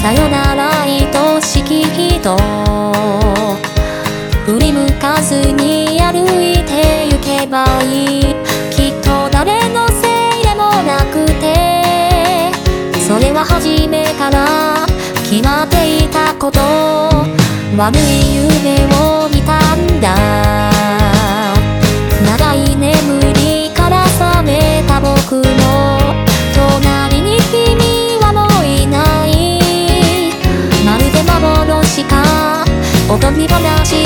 さよなら愛しき人振り向かずに歩いてゆけばいい。きっと誰のせいでもなくてそれは初めから決まっていたこと。悪い夢を音に話